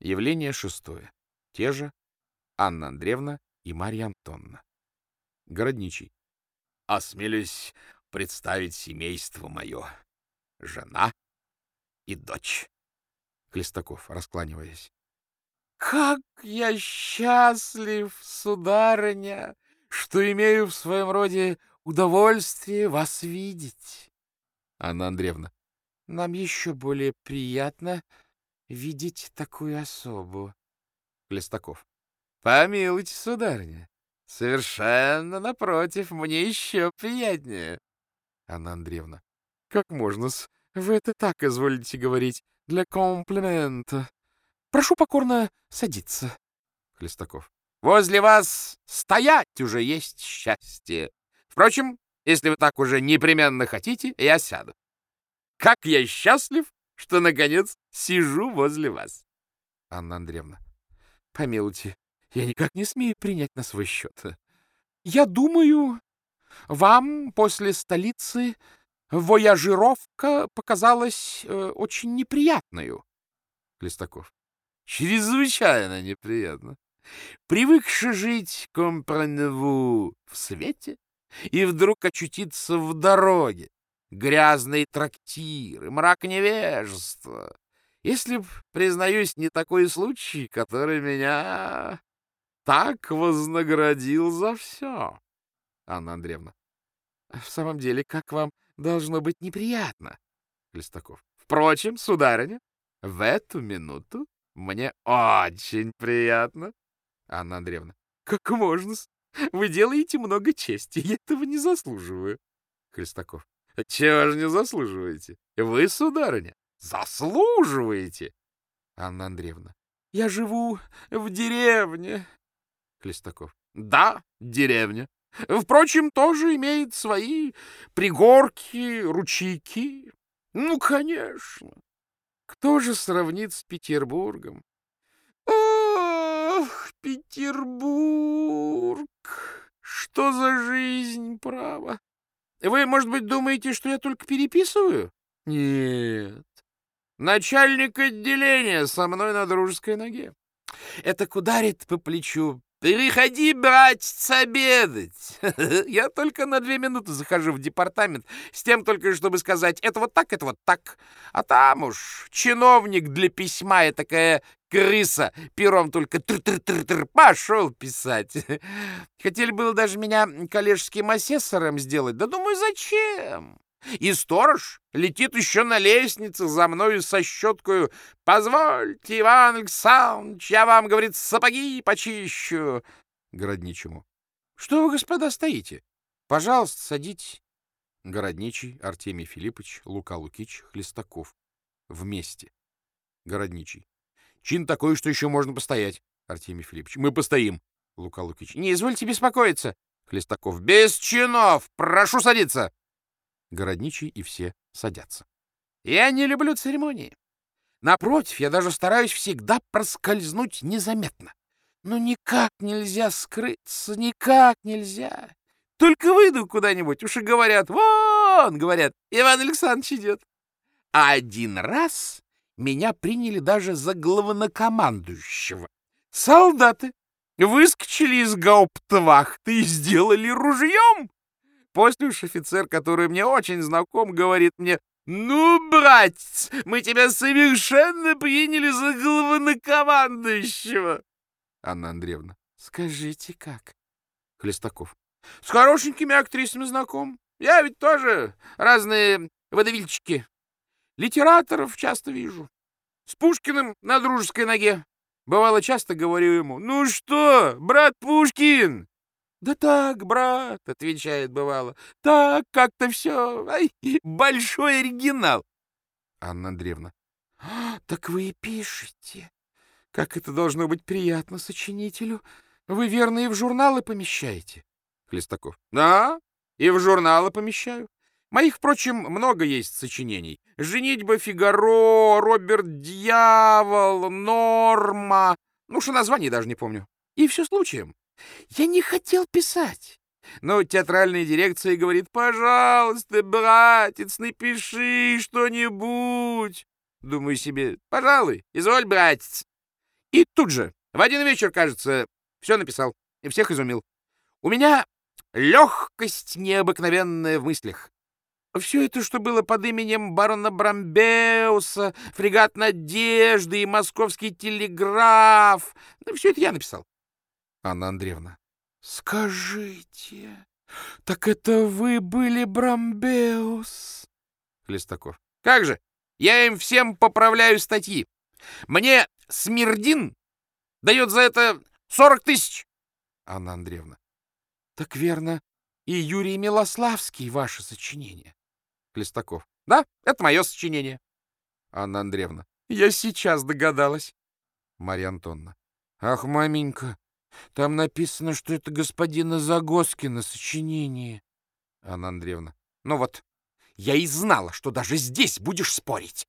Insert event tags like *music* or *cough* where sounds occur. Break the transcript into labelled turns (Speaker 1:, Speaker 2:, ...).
Speaker 1: Явление шестое. Те же Анна Андреевна и Марья Антонна. Городничий.
Speaker 2: Осмелюсь представить семейство мое. Жена и дочь.
Speaker 1: Хлестаков, раскланиваясь.
Speaker 3: Как я счастлив, сударыня, что имею в своем роде удовольствие вас видеть.
Speaker 1: Анна Андреевна.
Speaker 3: Нам еще более приятно видеть такую особу.
Speaker 1: Хлестаков.
Speaker 3: Помилуйте, сударыня. Совершенно напротив, мне еще приятнее.
Speaker 1: Анна Андреевна. Как можно-с? Вы это так изволите говорить, для комплимента. Прошу покорно садиться. Хлестаков.
Speaker 3: Возле вас стоять уже есть счастье. Впрочем, если вы так уже непременно хотите, я сяду. Как я счастлив, что, наконец, сижу возле вас.
Speaker 1: Анна Андреевна. Помилуйте, я никак не смею принять на свой счет. Я думаю, вам после столицы вояжировка показалась э, очень неприятную.
Speaker 3: Листаков. Чрезвычайно неприятно. Привыкши жить, компраневу, в свете, и вдруг очутиться в дороге, грязные трактиры, мрак невежества. Если б, признаюсь, не такой случай, который меня так вознаградил за все.
Speaker 1: Анна Андреевна. В самом деле, как вам должно быть неприятно?
Speaker 3: Листаков. Впрочем, сударыня, в эту минуту мне очень приятно.
Speaker 1: Анна Андреевна.
Speaker 3: Как можно? Вы делаете много чести, я этого не заслуживаю.
Speaker 1: Хлестаков.
Speaker 3: Чего же не заслуживаете? Вы, сударыня, заслуживаете.
Speaker 1: Анна Андреевна.
Speaker 3: Я живу в деревне.
Speaker 1: Хлестаков.
Speaker 3: Да, деревня. Впрочем, тоже имеет свои пригорки, ручейки. Ну, конечно. Кто же сравнит с Петербургом? Ох, Петербург! Что за жизнь, право? Вы, может быть, думаете, что я только переписываю? Нет. Начальник отделения со мной на дружеской ноге. Это ударит по плечу «Переходи, братец, обедать!» *laughs* Я только на две минуты захожу в департамент, с тем только, чтобы сказать «это вот так, это вот так». А там уж чиновник для письма и такая крыса, пером только тр-тр-тр-тр, пошел писать. *laughs* Хотели было даже меня коллежским асессором сделать, да думаю, зачем? И сторож летит еще на лестнице за мною со щеткою. «Позвольте, Иван Александрович, я вам, — говорит, — сапоги почищу!»
Speaker 1: Городничему.
Speaker 3: «Что вы, господа, стоите? Пожалуйста, садитесь».
Speaker 1: Городничий, Артемий Филиппович, Лука Лукич, Хлестаков. Вместе. Городничий. Чин такой, что еще можно постоять. Артемий Филиппович. Мы постоим. Лука Лукич.
Speaker 3: Не извольте беспокоиться. Хлестаков. Без чинов. Прошу садиться.
Speaker 1: Городничий и все садятся.
Speaker 3: Я не люблю церемонии. Напротив, я даже стараюсь всегда проскользнуть незаметно. Но никак нельзя скрыться, никак нельзя. Только выйду куда-нибудь, уж и говорят, вон, говорят, Иван Александрович идет. А один раз меня приняли даже за главнокомандующего. Солдаты выскочили из гауптвахты и сделали ружьем. После уж офицер, который мне очень знаком, говорит мне, «Ну, братец, мы тебя совершенно приняли за главнокомандующего!»
Speaker 1: Анна Андреевна.
Speaker 3: «Скажите, как?»
Speaker 1: Хлестаков.
Speaker 3: «С хорошенькими актрисами знаком. Я ведь тоже разные водовильчики. Литераторов часто вижу. С Пушкиным на дружеской ноге. Бывало, часто говорю ему, «Ну что, брат Пушкин, «Да так, брат», — отвечает бывало, — «так как-то все, ай, *laughs* большой оригинал».
Speaker 1: Анна Андреевна.
Speaker 3: А, «Так вы и пишете. Как это должно быть приятно сочинителю. Вы, верно, и в журналы помещаете?»
Speaker 1: Хлестаков.
Speaker 3: «Да, и в журналы помещаю. Моих, впрочем, много есть сочинений. «Женитьба Фигаро», «Роберт Дьявол», «Норма». Ну, что название даже не помню. И все случаем. Я не хотел писать. Но театральная дирекция говорит, пожалуйста, братец, напиши что-нибудь. Думаю себе, пожалуй, изволь, братец. И тут же, в один вечер, кажется, все написал и всех изумил. У меня легкость необыкновенная в мыслях. Все это, что было под именем барона Брамбеуса, фрегат Надежды и московский телеграф, ну, все это я написал.
Speaker 1: Анна Андреевна. Скажите, так это вы были Брамбеус?
Speaker 3: Хлестаков. Как же? Я им всем поправляю статьи. Мне Смирдин дает за это сорок тысяч.
Speaker 1: Анна Андреевна. Так верно, и Юрий Милославский ваше сочинение.
Speaker 3: Хлестаков. Да, это мое сочинение.
Speaker 1: Анна Андреевна. Я сейчас догадалась. Марья Антонна. Ах, маменька, там написано, что это господина Загоскина сочинение.
Speaker 3: Анна Андреевна. Ну вот, я и знала, что даже здесь будешь спорить.